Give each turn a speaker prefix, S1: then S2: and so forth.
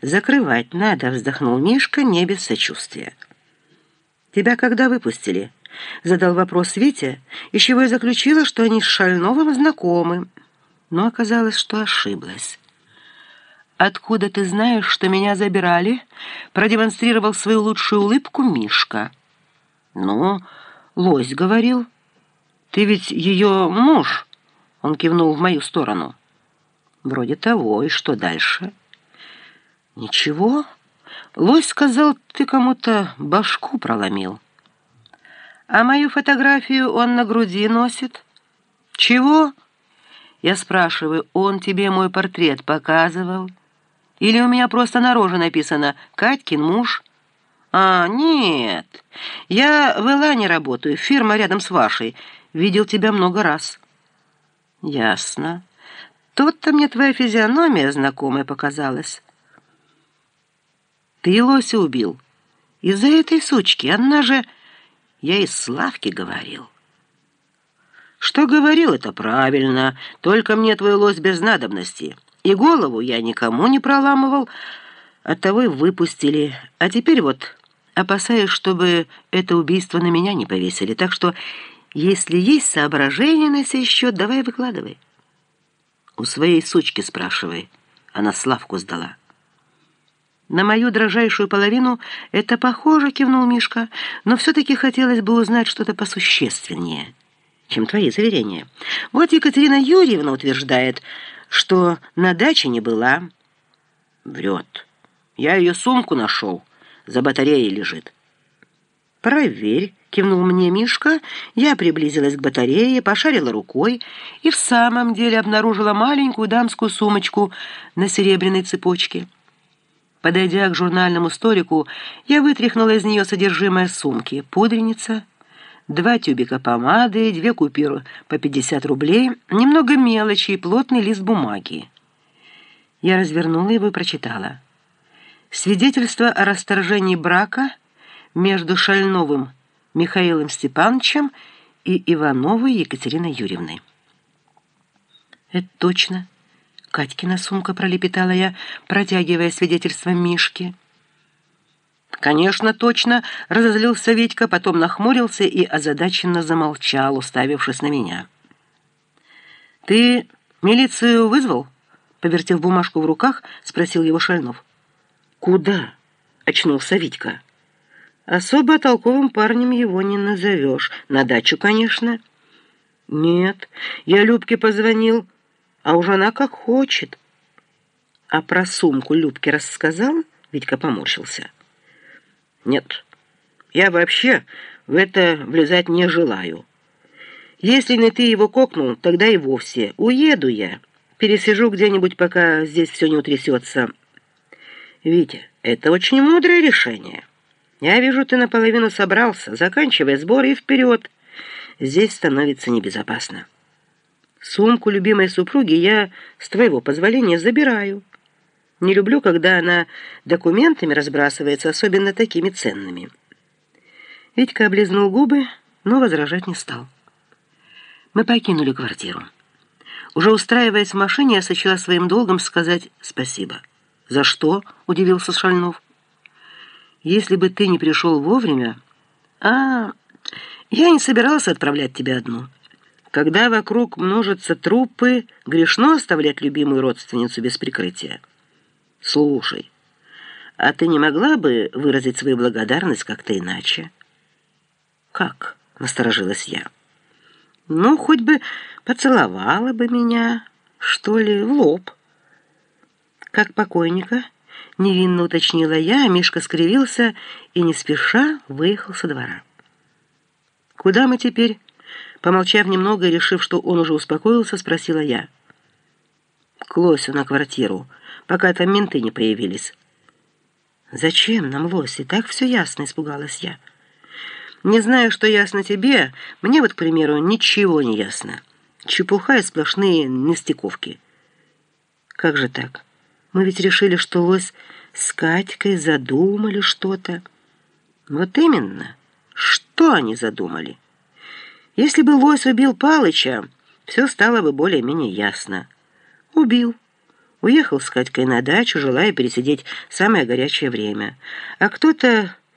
S1: «Закрывать надо», — вздохнул Мишка не без сочувствия. «Тебя когда выпустили?» — задал вопрос Витя, из чего я заключила, что они с Шальновым знакомы. Но оказалось, что ошиблась. «Откуда ты знаешь, что меня забирали?» — продемонстрировал свою лучшую улыбку Мишка. «Ну, лось говорил. Ты ведь ее муж?» — он кивнул в мою сторону. «Вроде того, и что дальше?» «Ничего. Лось сказал, ты кому-то башку проломил. А мою фотографию он на груди носит. Чего?» Я спрашиваю, он тебе мой портрет показывал? Или у меня просто на роже написано «Катькин муж»? А, нет, я в Элане работаю, фирма рядом с вашей. Видел тебя много раз. Ясно. Тот-то мне твоя физиономия знакомая показалась. Ты Лося убил. Из-за этой сучки. Она же... Я из Славки говорил. Что говорил, это правильно. Только мне твой лось без надобности. И голову я никому не проламывал. Оттого и выпустили. А теперь вот опасаюсь, чтобы это убийство на меня не повесили. Так что, если есть соображения на сей счет, давай выкладывай. У своей сучки спрашивай. Она Славку сдала. «На мою дрожайшую половину это похоже», — кивнул Мишка, «но все-таки хотелось бы узнать что-то посущественнее, чем твои заверения. Вот Екатерина Юрьевна утверждает, что на даче не была». «Врет. Я ее сумку нашел, за батареей лежит». «Проверь», — кивнул мне Мишка. Я приблизилась к батарее, пошарила рукой и в самом деле обнаружила маленькую дамскую сумочку на серебряной цепочке. Подойдя к журнальному столику, я вытряхнула из нее содержимое сумки. Пудреница, два тюбика помады, две купюры по 50 рублей, немного мелочи и плотный лист бумаги. Я развернула его и прочитала. Свидетельство о расторжении брака между Шальновым Михаилом Степановичем и Ивановой Екатериной Юрьевной. «Это точно». Катькина сумка, пролепетала я, протягивая свидетельство Мишки. «Конечно, точно!» — разозлился Витька, потом нахмурился и озадаченно замолчал, уставившись на меня. «Ты милицию вызвал?» — повертев бумажку в руках, спросил его Шальнов. «Куда?» — очнулся Витька. «Особо толковым парнем его не назовешь. На дачу, конечно». «Нет, я Любке позвонил». А уж она как хочет. А про сумку Любке рассказал? Витька поморщился. Нет, я вообще в это влезать не желаю. Если не ты его кокнул, тогда и вовсе. Уеду я. Пересижу где-нибудь, пока здесь все не утрясется. Витя, это очень мудрое решение. Я вижу, ты наполовину собрался. Заканчивай сбор и вперед. Здесь становится небезопасно. Сумку любимой супруги я, с твоего позволения, забираю. Не люблю, когда она документами разбрасывается, особенно такими ценными». Витька облизнул губы, но возражать не стал. Мы покинули квартиру. Уже устраиваясь в машине, я сочла своим долгом сказать спасибо. «За что?» — удивился Шальнов. «Если бы ты не пришел вовремя...» «А, я не собирался отправлять тебя одну». Когда вокруг множатся трупы, грешно оставлять любимую родственницу без прикрытия. Слушай, а ты не могла бы выразить свою благодарность как-то иначе? Как? Насторожилась я. Ну, хоть бы поцеловала бы меня, что ли, в лоб. Как покойника, невинно уточнила я, а Мишка скривился и не спеша выехал со двора. Куда мы теперь? Помолчав немного и решив, что он уже успокоился, спросила я. «К на квартиру, пока там менты не появились». «Зачем нам Лось? И так все ясно», — испугалась я. «Не знаю, что ясно тебе, мне вот, к примеру, ничего не ясно. Чепуха и сплошные нестыковки». «Как же так? Мы ведь решили, что Лось с Катькой задумали что-то». «Вот именно. Что они задумали?» Если бы Лось убил Палыча, все стало бы более-менее ясно. Убил. Уехал с Катькой на дачу, желая пересидеть самое горячее время. А кто-то